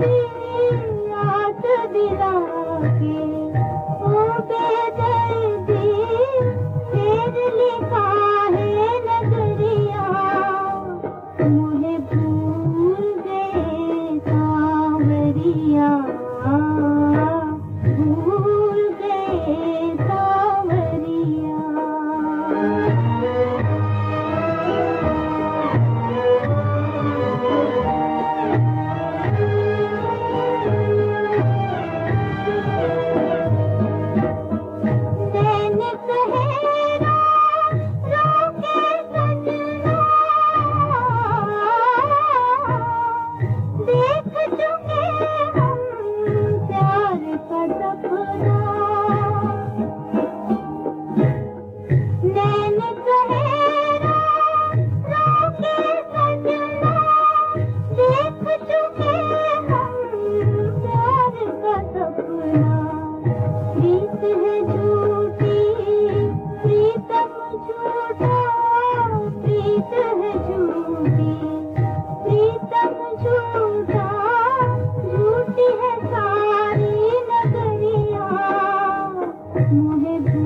see. मुझे